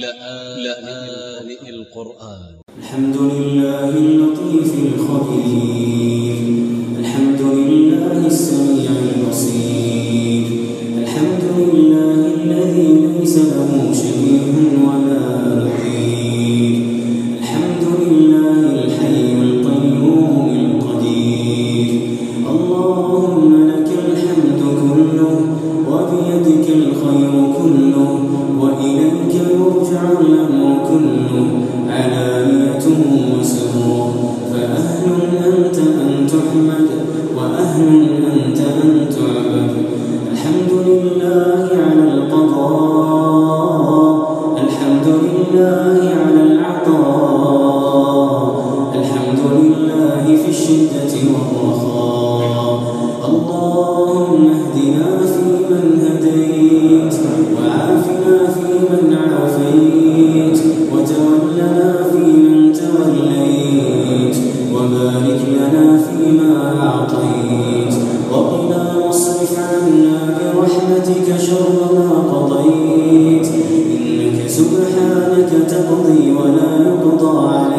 لآن القرآن. الحمد لله اللطيف الخبير. وأهل أنت أن تحمد وأهل أنت أن تعبد. وبارك لنا فيما أعطيت. وقنا واصرف عنا برحمتك شر ما قضيت. إنك سبحانك تقضي ولا يقضى عليك.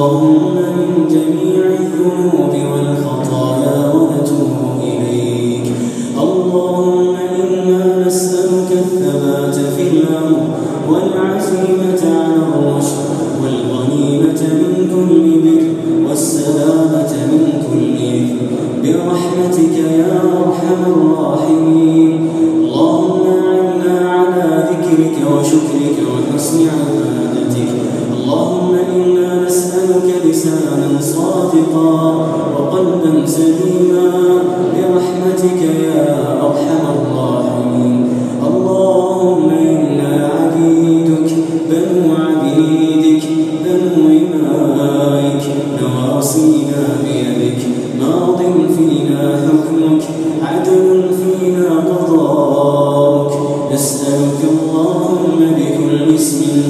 اللهم من جميع الذنوب لسانا صادقا وقلبا سليما برحمتك يا أرحم الراحمين. اللهم إنا عبيدك بنو عبيدك بنو إمائك نواصينا بيدك. ماض فينا حكمك عدل فينا قضاءك نسألك اللهم بكل اسم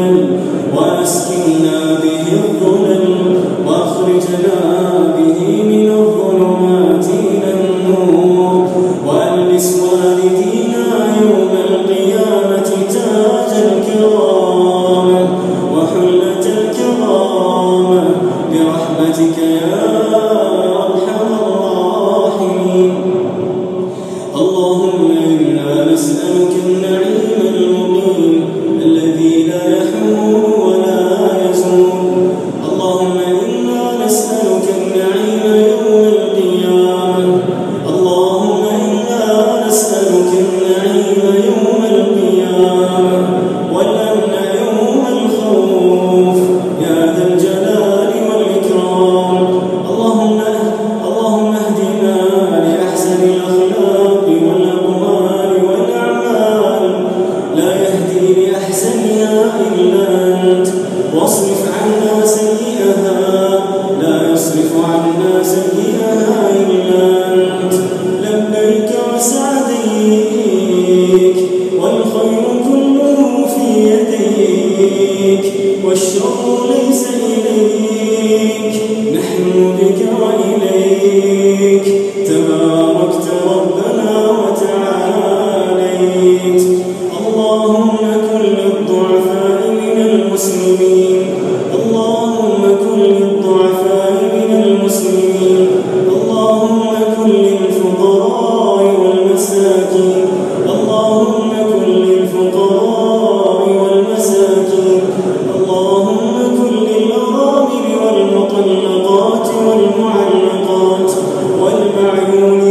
أعيننا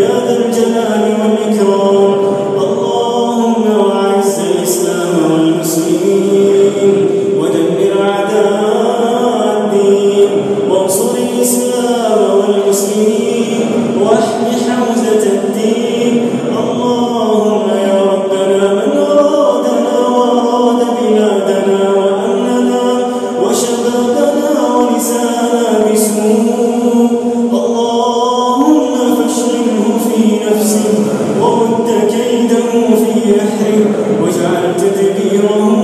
ورد كيده في نحره وجعلت تدبيره